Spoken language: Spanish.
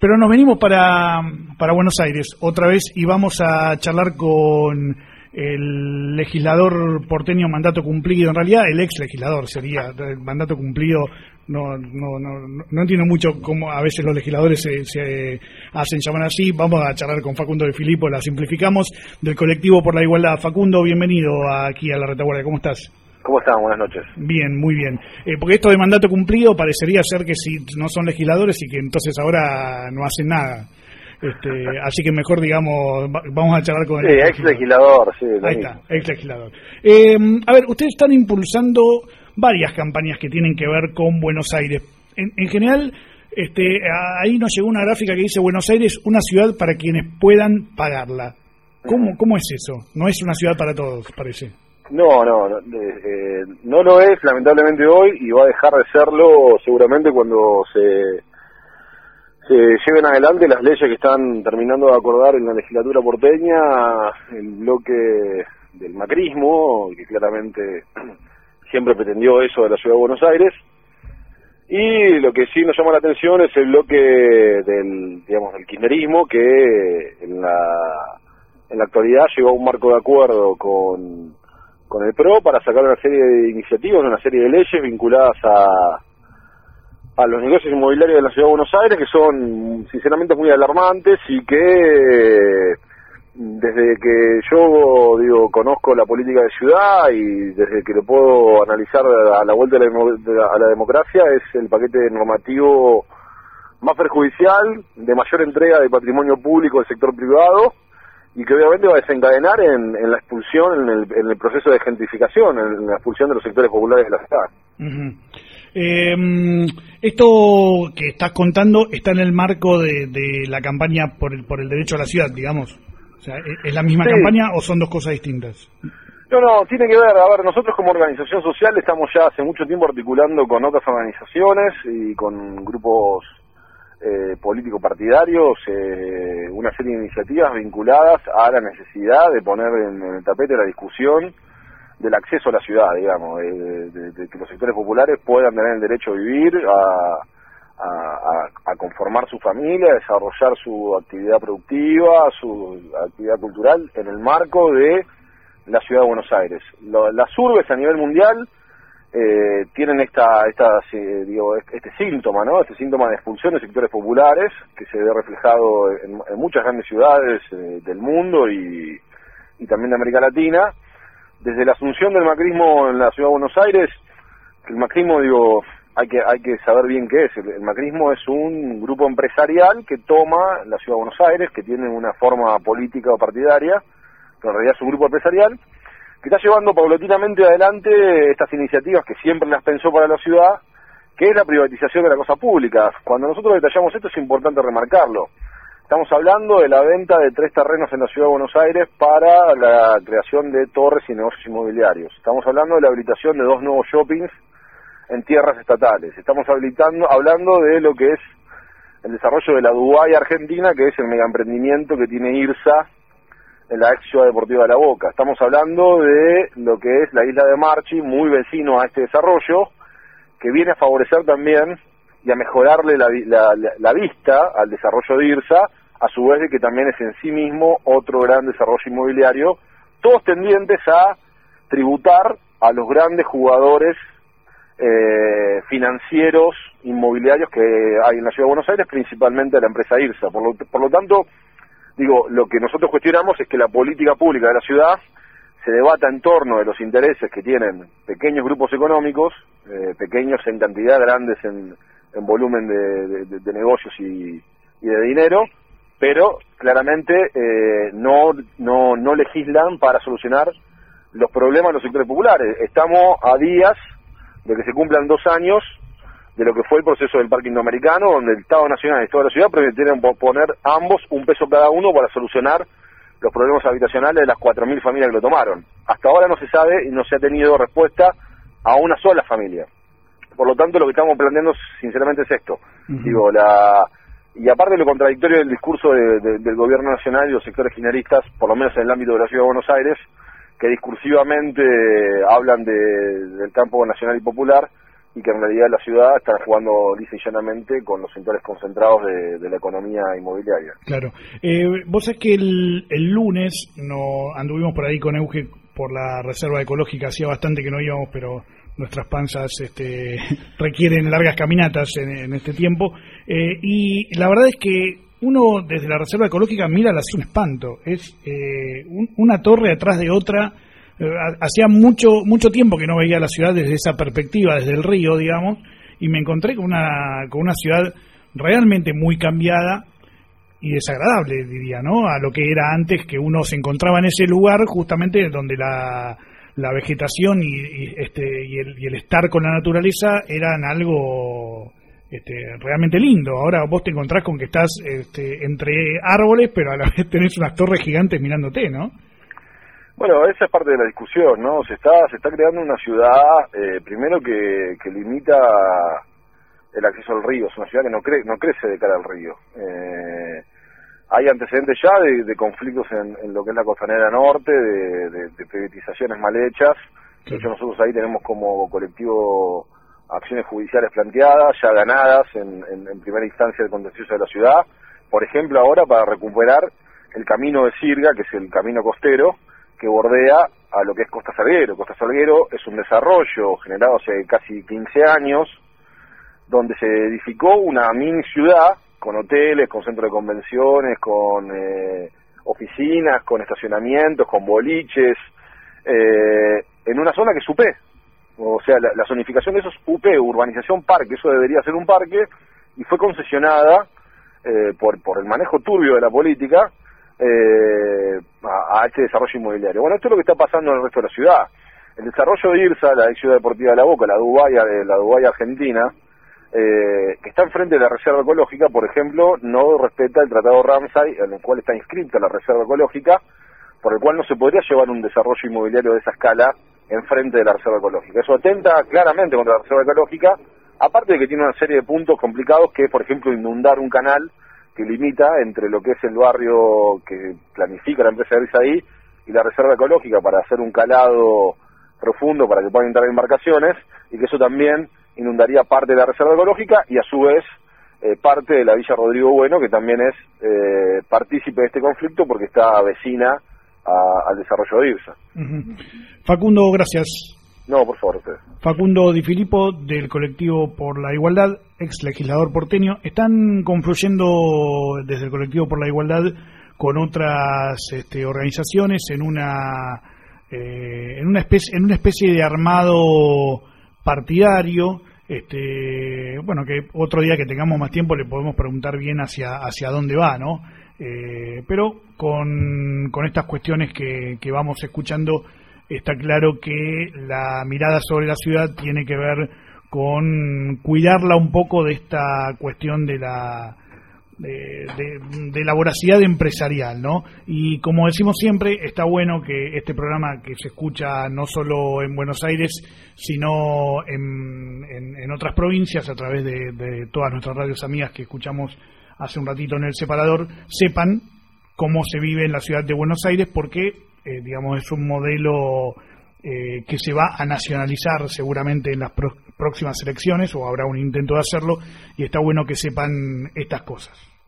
Pero nos venimos para, para Buenos Aires otra vez y vamos a charlar con el legislador porteño mandato cumplido, en realidad el ex legislador sería, el mandato cumplido, no, no, no, no entiendo mucho cómo a veces los legisladores se, hacen llamar así, vamos a charlar con Facundo de Filipo, la simplificamos, del colectivo por la igualdad. Facundo, bienvenido aquí a la retaguardia, ¿cómo estás? ¿Cómo están? Buenas noches. Bien, muy bien. Eh, porque esto de mandato cumplido parecería ser que si no son legisladores y que entonces ahora no hacen nada. Este, así que mejor, digamos, vamos a charlar con sí, ex legislador, sí. Ahí está, ex legislador. Eh, a ver, ustedes están impulsando varias campañas que tienen que ver con Buenos Aires. En, general, este, ahí nos llegó una gráfica que dice Buenos Aires, una ciudad para quienes puedan pagarla. ¿Cómo, cómo es eso? No es una ciudad para todos, parece. No, no, no, eh, no lo es lamentablemente hoy y va a dejar de serlo seguramente cuando se se lleven adelante las leyes que están terminando de acordar en la legislatura porteña, el bloque del macrismo, que claramente siempre pretendió eso de la ciudad de Buenos Aires. Y lo que sí nos llama la atención es el bloque del, digamos, del kirchnerismo, que en la, en la actualidad llegó a un marco de acuerdo con, con el PRO para sacar una serie de iniciativas, una serie de leyes vinculadas a a los negocios inmobiliarios de la Ciudad de Buenos Aires que son sinceramente muy alarmantes y que desde que yo digo conozco la política de ciudad y desde que lo puedo analizar a la vuelta de la, a la democracia es el paquete normativo más perjudicial, de mayor entrega de patrimonio público del sector privado y que obviamente va a desencadenar en, la expulsión, en el, en el, proceso de gentrificación, en la expulsión de los sectores populares de la ciudad. Eh, esto que estás contando está en el marco de, la campaña por el, por el derecho a la ciudad, digamos. O sea, ¿es la misma campaña o son dos cosas distintas? No, no, tiene que ver, a ver, nosotros como organización social estamos ya hace mucho tiempo articulando con otras organizaciones y con grupos eh, políticos partidarios eh, una serie de iniciativas vinculadas a la necesidad de poner en el tapete la discusión del acceso a la ciudad, digamos, de, que los sectores populares puedan tener el derecho a vivir, a, a, conformar su familia, a desarrollar su actividad productiva, su actividad cultural en el marco de la ciudad de Buenos Aires. las urbes a nivel mundial eh, tienen esta, esta digo, este síntoma, ¿no? Este síntoma de expulsión de sectores populares que se ve reflejado en, muchas grandes ciudades eh, del mundo y, también de América Latina desde la asunción del macrismo en la ciudad de Buenos Aires, el macrismo, digo, hay que, hay que saber bien qué es. El, macrismo es un grupo empresarial que toma la ciudad de Buenos Aires, que tiene una forma política o partidaria, pero en realidad es un grupo empresarial, que está llevando paulatinamente adelante estas iniciativas que siempre las pensó para la ciudad, que es la privatización de la cosa pública. Cuando nosotros detallamos esto es importante remarcarlo. Estamos hablando de la venta de tres terrenos en la ciudad de Buenos Aires para la creación de torres y negocios inmobiliarios. Estamos hablando de la habilitación de dos nuevos shoppings en tierras estatales. Estamos habilitando, hablando de lo que es el desarrollo de la Dubái Argentina, que es el megaemprendimiento que tiene IRSA en la ex ciudad deportiva de La Boca. Estamos hablando de lo que es la isla de Marchi, muy vecino a este desarrollo, que viene a favorecer también y a mejorarle la, vista al desarrollo de IRSA, a su vez de que también es en sí mismo otro gran desarrollo inmobiliario, todos tendientes a tributar a los grandes jugadores eh, financieros inmobiliarios que hay en la Ciudad de Buenos Aires, principalmente la empresa IRSA. Por lo, por lo tanto, digo, lo que nosotros cuestionamos es que la política pública de la ciudad se debata en torno de los intereses que tienen pequeños grupos económicos, eh, pequeños en cantidad, grandes en, en volumen de, negocios y, de dinero, pero claramente eh, no, no, no legislan para solucionar los problemas de los sectores populares. Estamos a días de que se cumplan dos años de lo que fue el proceso del Parque Indoamericano, donde el Estado Nacional y toda la ciudad pretendieron poner ambos un peso cada uno para solucionar los problemas habitacionales de las 4.000 familias que lo tomaron. Hasta ahora no se sabe y no se ha tenido respuesta a una sola familia. Por lo tanto, lo que estamos planteando, sinceramente, es esto. Digo, la y aparte de lo contradictorio del discurso del gobierno nacional y los sectores kirchneristas, por lo menos en el ámbito de la ciudad de Buenos Aires, que discursivamente hablan de, del campo nacional y popular y que en realidad la ciudad está jugando lisa y llanamente con los sectores concentrados de, la economía inmobiliaria. Claro. Eh, vos sabés que el, el lunes no anduvimos por ahí con Euge por la reserva ecológica, hacía bastante que no íbamos, pero nuestras panzas este, requieren largas caminatas en, este tiempo. Eh, y la verdad es que uno desde la reserva ecológica mira la un espanto. Es eh, una torre atrás de otra hacía mucho mucho tiempo que no veía la ciudad desde esa perspectiva, desde el río, digamos, y me encontré con una, con una ciudad realmente muy cambiada y desagradable, diría, ¿no? A lo que era antes, que uno se encontraba en ese lugar justamente donde la, la vegetación y, este, y, el, y el estar con la naturaleza eran algo este, realmente lindo. Ahora vos te encontrás con que estás este, entre árboles, pero a la vez tenés unas torres gigantes mirándote, ¿no? Bueno, esa es parte de la discusión, ¿no? Se está, se está creando una ciudad, eh, primero que, que limita el acceso al río, es una ciudad que no, cre no crece de cara al río. Eh, hay antecedentes ya de, conflictos en, lo que es la costanera norte, de, de, privatizaciones mal hechas. De hecho, nosotros ahí tenemos como colectivo acciones judiciales planteadas, ya ganadas en, en primera instancia del contencioso de la ciudad. Por ejemplo, ahora para recuperar el camino de Sirga, que es el camino costero, que bordea a lo que es Costa Salguero. Costa Salguero es un desarrollo generado hace casi 15 años, donde se edificó una mini ciudad con hoteles, con centros de convenciones, con eh, oficinas, con estacionamientos, con boliches, eh, en una zona que es UP. O sea, la, zonificación de eso es UP, urbanización parque, eso debería ser un parque, y fue concesionada eh, por, por el manejo turbio de la política eh, a, este desarrollo inmobiliario. Bueno, esto es lo que está pasando en el resto de la ciudad. El desarrollo de IRSA, la Ciudad Deportiva de la Boca, la Dubái, de la Dubái Argentina, eh, que está enfrente de la Reserva Ecológica, por ejemplo, no respeta el Tratado Ramsay, en el cual está inscrita la Reserva Ecológica, por el cual no se podría llevar un desarrollo inmobiliario de esa escala enfrente de la Reserva Ecológica. Eso atenta claramente contra la Reserva Ecológica, aparte de que tiene una serie de puntos complicados, que es, por ejemplo, inundar un canal que limita entre lo que es el barrio que planifica la empresa de ahí y la reserva ecológica para hacer un calado profundo para que puedan entrar embarcaciones y que eso también inundaría parte de la reserva ecológica y a su vez eh, parte de la Villa Rodrigo Bueno, que también es eh, partícipe de este conflicto porque está vecina al desarrollo de IRSA. Facundo, gracias. No, por favor. Facundo Di Filippo, del colectivo por la igualdad, ex legislador porteño, están confluyendo desde el colectivo por la igualdad con otras este, organizaciones en una eh, en una especie en una especie de armado partidario. Este bueno que otro día que tengamos más tiempo le podemos preguntar bien hacia hacia dónde va no eh, pero con, con estas cuestiones que, que vamos escuchando está claro que la mirada sobre la ciudad tiene que ver con cuidarla un poco de esta cuestión de la de, la voracidad empresarial, ¿no? Y como decimos siempre, está bueno que este programa que se escucha no solo en Buenos Aires, sino en, en, otras provincias a través de, de todas nuestras radios amigas que escuchamos hace un ratito en el separador, sepan cómo se vive en la ciudad de Buenos Aires, porque eh, digamos, es un modelo eh, que se va a nacionalizar seguramente en las próximas elecciones o habrá un intento de hacerlo y está bueno que sepan estas cosas.